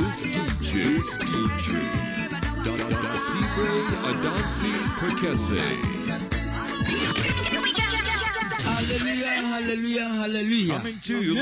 This DJ, this DJ, Da Da Da Sibre Adansi Perkese. Hallelujah, hallelujah, hallelujah. Coming to you